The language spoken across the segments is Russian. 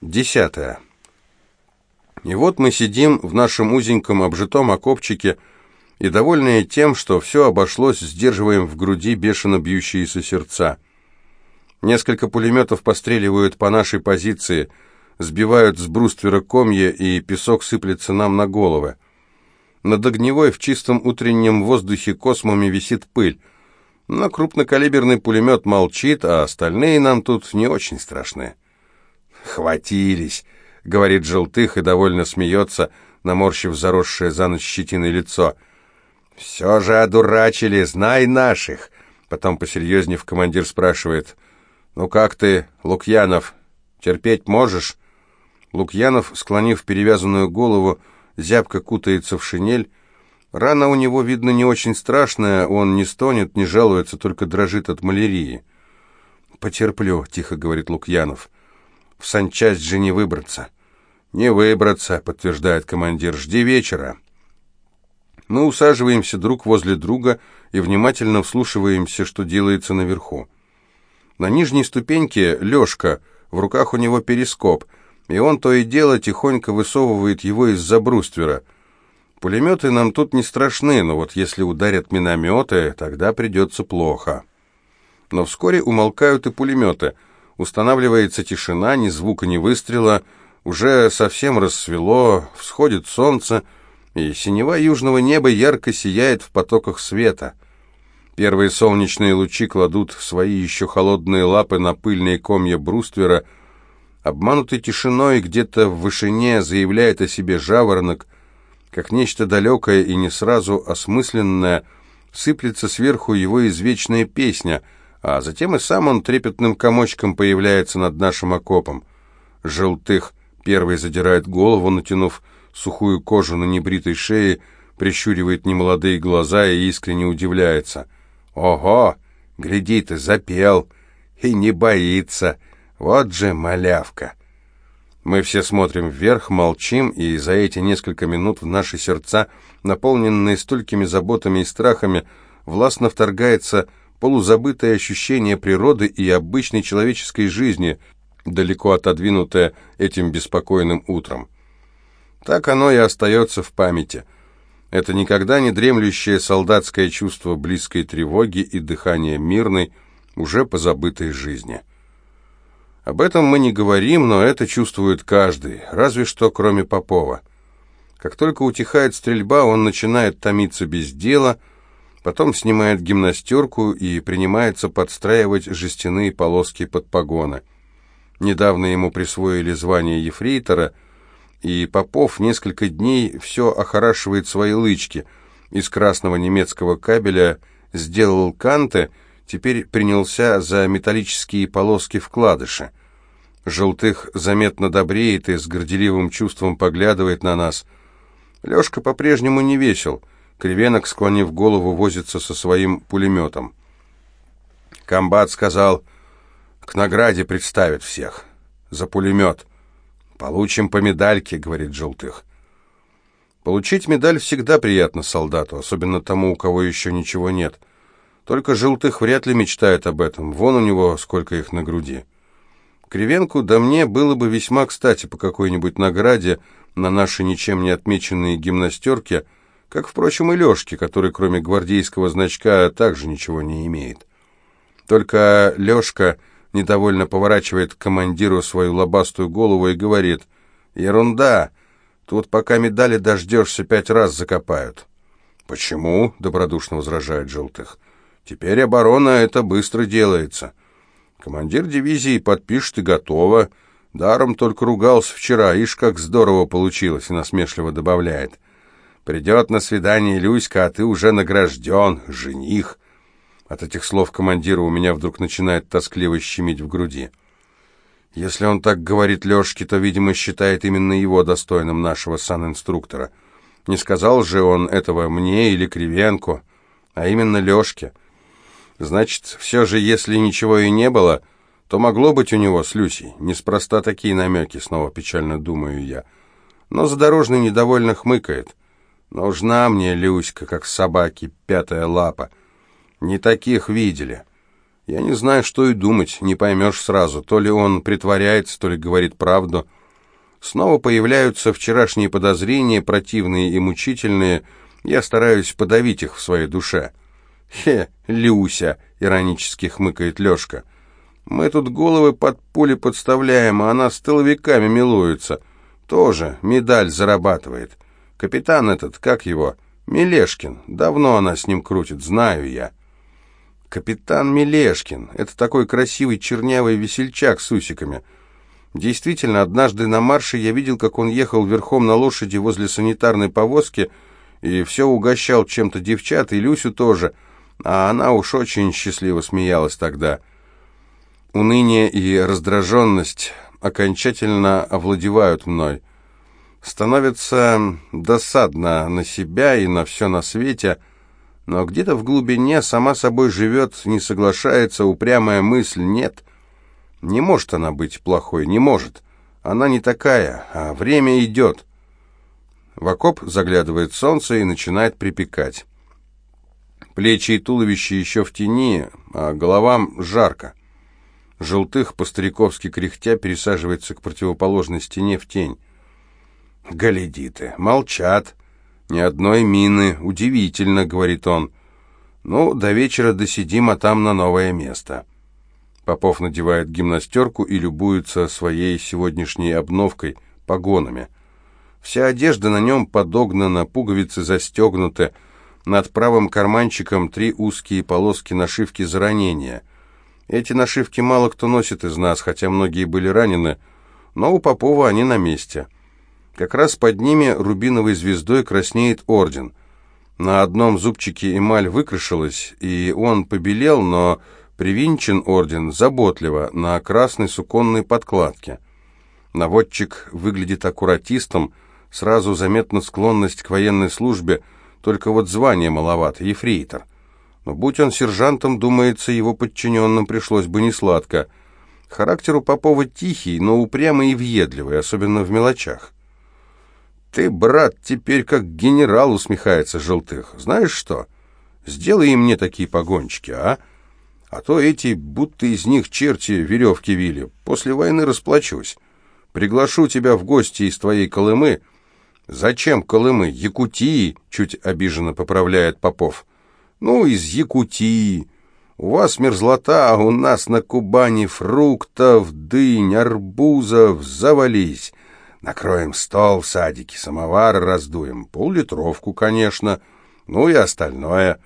Десятое. И вот мы сидим в нашем узеньком обжитом окопчике и, довольные тем, что все обошлось, сдерживаем в груди бешено бьющиеся сердца. Несколько пулеметов постреливают по нашей позиции, сбивают с бруствера комья, и песок сыплется нам на головы. Над огневой в чистом утреннем воздухе космами висит пыль, но крупнокалиберный пулемет молчит, а остальные нам тут не очень страшные. «Хватились», — говорит Желтых и довольно смеется, наморщив заросшее за ночь щетиной лицо. «Все же одурачили, знай наших!» Потом посерьезнее командир спрашивает. «Ну как ты, Лукьянов, терпеть можешь?» Лукьянов, склонив перевязанную голову, зябко кутается в шинель. Рана у него, видно, не очень страшная, он не стонет, не жалуется, только дрожит от малярии. «Потерплю», — тихо говорит Лукьянов. В санчасть же не выбраться. Не выбраться, подтверждает командир. Жди вечера. Мы усаживаемся друг возле друга и внимательно вслушиваемся, что делается наверху. На нижней ступеньке Лёшка, в руках у него перископ, и он то и дело тихонько высовывает его из-за бруствера. Пулеметы нам тут не страшны, но вот если ударят минометы, тогда придется плохо. Но вскоре умолкают и пулеметы — Устанавливается тишина, ни звука, ни выстрела. Уже совсем рассвело, всходит солнце, и синева южного неба ярко сияет в потоках света. Первые солнечные лучи кладут свои еще холодные лапы на пыльные комья бруствера. Обманутый тишиной где-то в вышине заявляет о себе жаворонок, как нечто далекое и не сразу осмысленное, сыплется сверху его извечная песня — а затем и сам он трепетным комочком появляется над нашим окопом. Желтых первый задирает голову, натянув сухую кожу на небритой шее, прищуривает немолодые глаза и искренне удивляется. «Ого! Гляди ты, запел! И не боится! Вот же малявка!» Мы все смотрим вверх, молчим, и за эти несколько минут в наши сердца, наполненные столькими заботами и страхами, властно вторгается полузабытое ощущение природы и обычной человеческой жизни, далеко отодвинутое этим беспокойным утром. Так оно и остается в памяти. Это никогда не дремлющее солдатское чувство близкой тревоги и дыхания мирной, уже позабытой жизни. Об этом мы не говорим, но это чувствует каждый, разве что кроме Попова. Как только утихает стрельба, он начинает томиться без дела – Потом снимает гимнастерку и принимается подстраивать жестяные полоски под погоны. Недавно ему присвоили звание ефрейтора, и Попов несколько дней все охорашивает свои лычки. Из красного немецкого кабеля сделал канты, теперь принялся за металлические полоски вкладыша. Желтых заметно добреет и с горделивым чувством поглядывает на нас. Лешка по-прежнему не весел — Кривенок, склонив голову, возится со своим пулеметом. Комбат сказал, к награде представят всех. За пулемет. Получим по медальке, говорит Желтых. Получить медаль всегда приятно солдату, особенно тому, у кого еще ничего нет. Только Желтых вряд ли мечтает об этом. Вон у него сколько их на груди. Кривенку да мне было бы весьма кстати по какой-нибудь награде на наши ничем не отмеченные гимнастерки – как, впрочем, и Лешке, который кроме гвардейского значка также ничего не имеет. Только Лешка недовольно поворачивает к командиру свою лобастую голову и говорит, «Ерунда, тут пока медали дождешься, пять раз закопают». «Почему?» — добродушно возражает Желтых. «Теперь оборона это быстро делается. Командир дивизии подпишет и готово. Даром только ругался вчера, ишь, как здорово получилось», — насмешливо добавляет. Придет на свидание Люська, а ты уже награжден, жених. От этих слов командира у меня вдруг начинает тоскливо щемить в груди. Если он так говорит Лешке, то, видимо, считает именно его достойным нашего санинструктора. Не сказал же он этого мне или Кривенко, а именно Лешке. Значит, все же, если ничего и не было, то могло быть у него с Люсей. Неспроста такие намеки, снова печально думаю я. Но задорожный недовольно хмыкает. Нужна мне Люська, как собаки, пятая лапа. Не таких видели. Я не знаю, что и думать, не поймешь сразу. То ли он притворяется, то ли говорит правду. Снова появляются вчерашние подозрения, противные и мучительные. Я стараюсь подавить их в своей душе. «Хе, Люся!» — иронически хмыкает Лешка. «Мы тут головы под пули подставляем, а она с тыловиками милуется. Тоже медаль зарабатывает. Капитан этот, как его? Мелешкин. Давно она с ним крутит, знаю я». «Капитан Мелешкин. Это такой красивый чернявый весельчак с усиками». Действительно, однажды на марше я видел, как он ехал верхом на лошади возле санитарной повозки и все угощал чем-то девчат, и Люсю тоже, а она уж очень счастливо смеялась тогда. Уныние и раздраженность окончательно овладевают мной. Становится досадно на себя и на все на свете, но где-то в глубине сама собой живет, не соглашается упрямая мысль «нет». Не может она быть плохой, не может. Она не такая, а время идет. В окоп заглядывает солнце и начинает припекать. Плечи и туловище еще в тени, а головам жарко. Желтых, по-стариковски кряхтя, пересаживается к противоположной стене в тень. «Галидиты! Молчат! Ни одной мины! Удивительно!» — говорит он. «Ну, до вечера досидим, а там на новое место». Попов надевает гимнастерку и любуется своей сегодняшней обновкой, погонами. Вся одежда на нем подогнана, пуговицы застегнуты, над правым карманчиком три узкие полоски нашивки за ранения. Эти нашивки мало кто носит из нас, хотя многие были ранены, но у Попова они на месте. Как раз под ними рубиновой звездой краснеет орден. На одном зубчике эмаль выкрашилась, и он побелел, но Привинчен орден заботливо на красной суконной подкладке. Наводчик выглядит аккуратистом, сразу заметна склонность к военной службе, только вот звание маловато, ефрейтор. Но будь он сержантом, думается, его подчиненным пришлось бы несладко. Характер у Попова тихий, но упрямый и въедливый, особенно в мелочах. «Ты, брат, теперь как генерал», — усмехается Желтых. «Знаешь что? Сделай и мне такие погончики, а?» А то эти, будто из них черти веревки вили. После войны расплачусь. Приглашу тебя в гости из твоей Колымы. Зачем Колымы? Якутии, чуть обиженно поправляет Попов. Ну, из Якутии. У вас мерзлота, а у нас на Кубани фруктов, дынь, арбузов завались. Накроем стол в садике, самовар раздуем, поллитровку, конечно, ну и остальное.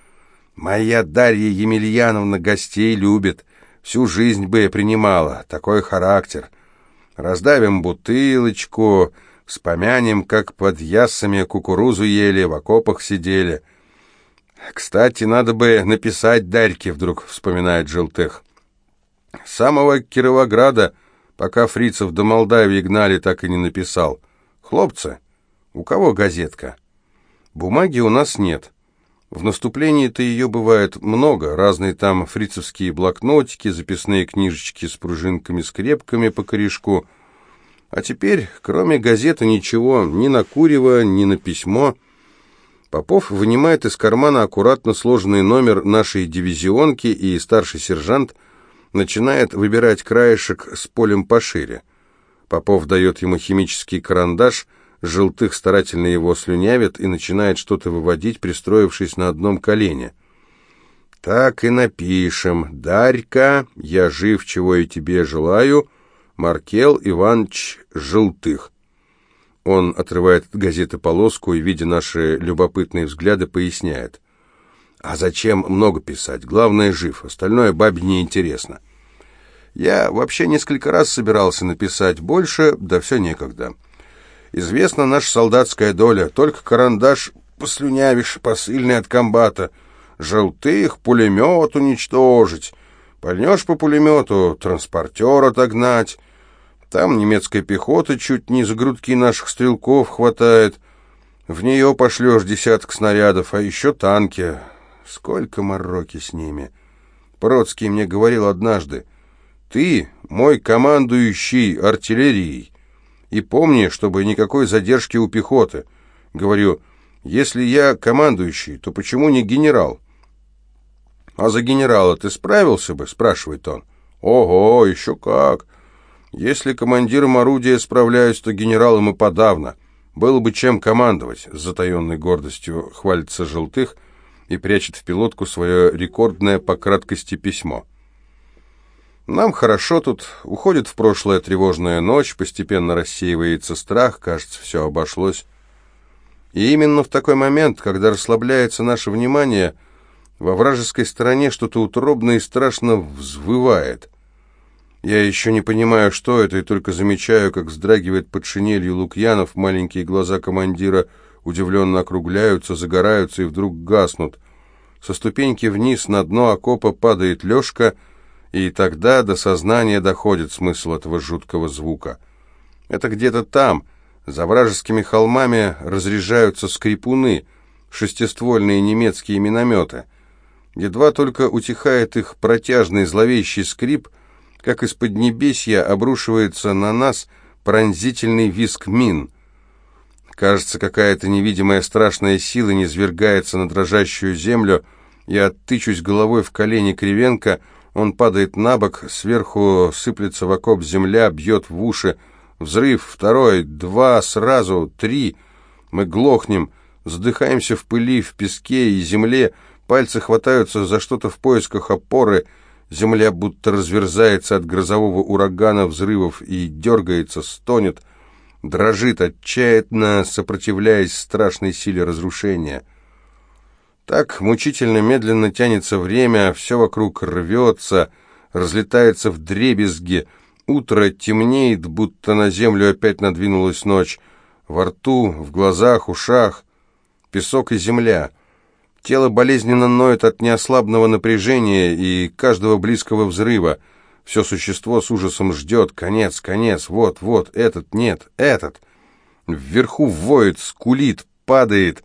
Моя Дарья Емельяновна гостей любит, всю жизнь бы принимала, такой характер. Раздавим бутылочку, вспомянем, как под ясами кукурузу ели, в окопах сидели. Кстати, надо бы написать Дарьке, вдруг вспоминает Желтых. С самого Кировограда, пока фрицев до Молдавии гнали, так и не написал. Хлопцы, у кого газетка? Бумаги у нас нет. В наступлении-то ее бывает много, разные там фрицевские блокнотики, записные книжечки с пружинками-скрепками по корешку. А теперь, кроме газеты, ничего, ни на курево, ни на письмо. Попов вынимает из кармана аккуратно сложенный номер нашей дивизионки, и старший сержант начинает выбирать краешек с полем пошире. Попов дает ему химический карандаш – Желтых старательно его слюнявит и начинает что-то выводить, пристроившись на одном колене. «Так и напишем. Дарька, я жив, чего и тебе желаю. Маркел Иванович Желтых». Он отрывает от газеты полоску и, видя наши любопытные взгляды, поясняет. «А зачем много писать? Главное, жив. Остальное бабе неинтересно. Я вообще несколько раз собирался написать больше, да все некогда». Известна наша солдатская доля. Только карандаш послюнявишь, посыльный от комбата. Желтых пулемет уничтожить. Пальнешь по пулемету, транспортер отогнать. Там немецкая пехота чуть не за грудки наших стрелков хватает. В нее пошлешь десяток снарядов, а еще танки. Сколько мороки с ними. Бродский мне говорил однажды, «Ты мой командующий артиллерией». И помни, чтобы никакой задержки у пехоты. Говорю, если я командующий, то почему не генерал? «А за генерала ты справился бы?» — спрашивает он. «Ого, еще как! Если командиром орудия справляюсь, то генералом и подавно. Было бы чем командовать», — с затаенной гордостью хвалится Желтых и прячет в пилотку свое рекордное по краткости письмо. Нам хорошо тут, уходит в прошлое тревожная ночь, постепенно рассеивается страх, кажется, все обошлось. И именно в такой момент, когда расслабляется наше внимание, во вражеской стороне что-то утробно и страшно взвывает. Я еще не понимаю, что это, и только замечаю, как вздрагивает под шинелью Лукьянов, маленькие глаза командира удивленно округляются, загораются и вдруг гаснут. Со ступеньки вниз на дно окопа падает Лешка, и тогда до сознания доходит смысл этого жуткого звука. Это где-то там, за вражескими холмами разряжаются скрипуны, шестиствольные немецкие минометы. Едва только утихает их протяжный зловещий скрип, как из-под небесья обрушивается на нас пронзительный визг мин. Кажется, какая-то невидимая страшная сила низвергается на дрожащую землю, и оттычусь головой в колени Кривенко, он падает на бок, сверху сыплется в окоп земля, бьет в уши, Взрыв, второй, два, сразу, три. Мы глохнем, задыхаемся в пыли, в песке и земле, пальцы хватаются за что-то в поисках опоры, земля будто разверзается от грозового урагана взрывов и дергается, стонет, дрожит, отчаянно сопротивляясь страшной силе разрушения. Так мучительно медленно тянется время, все вокруг рвется, разлетается в дребезги, Утро темнеет, будто на землю опять надвинулась ночь. Во рту, в глазах, ушах песок и земля. Тело болезненно ноет от неослабного напряжения и каждого близкого взрыва. Все существо с ужасом ждет. Конец, конец, вот, вот, этот, нет, этот. Вверху воет, скулит, падает.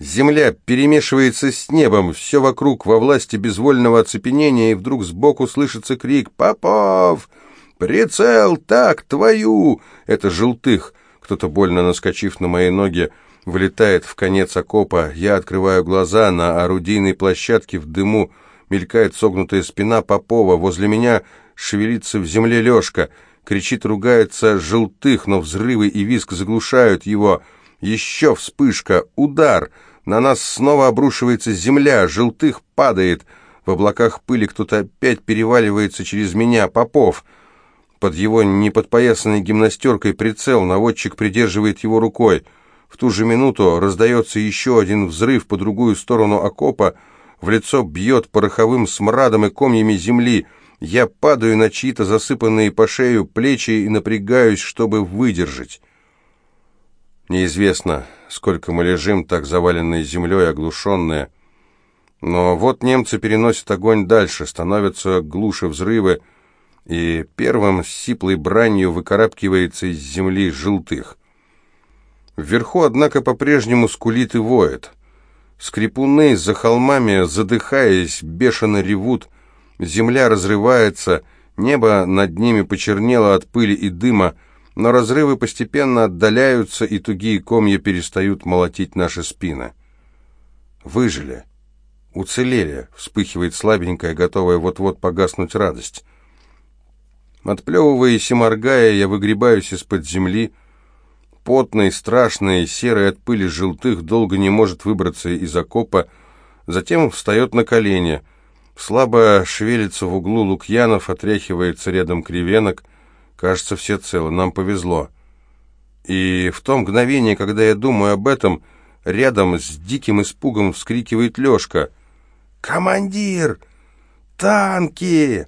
Земля перемешивается с небом, все вокруг во власти безвольного оцепенения, и вдруг сбоку слышится крик «Попов!» «Прицел! Так, твою!» Это желтых. Кто-то, больно наскочив на мои ноги, вылетает в конец окопа. Я открываю глаза. На орудийной площадке в дыму мелькает согнутая спина Попова. Возле меня шевелится в земле Лешка. Кричит, ругается желтых, но взрывы и виск заглушают его. Еще вспышка, удар. На нас снова обрушивается земля. Желтых падает. В облаках пыли кто-то опять переваливается через меня. Попов. Под его неподпоясанной гимнастеркой прицел, наводчик придерживает его рукой. В ту же минуту раздается еще один взрыв по другую сторону окопа, в лицо бьет пороховым смрадом и комьями земли. Я падаю на чьи-то засыпанные по шею плечи и напрягаюсь, чтобы выдержать. Неизвестно, сколько мы лежим, так заваленные землей, оглушенные. Но вот немцы переносят огонь дальше, становятся глуше взрывы, и первым с сиплой бранью выкарабкивается из земли желтых. Вверху, однако, по-прежнему скулит и воет. Скрипуны за холмами, задыхаясь, бешено ревут, земля разрывается, небо над ними почернело от пыли и дыма, но разрывы постепенно отдаляются, и тугие комья перестают молотить наши спины. Выжили. Уцелели, вспыхивает слабенькая, готовая вот-вот погаснуть радость. Отплевываясь и моргая, я выгребаюсь из-под земли. Потный, страшный, серый от пыли желтых долго не может выбраться из окопа, затем встает на колени. Слабо шевелится в углу Лукьянов, отряхивается рядом кривенок. Кажется, все целы, нам повезло. И в то мгновение, когда я думаю об этом, рядом с диким испугом вскрикивает Лешка. «Командир! Танки!»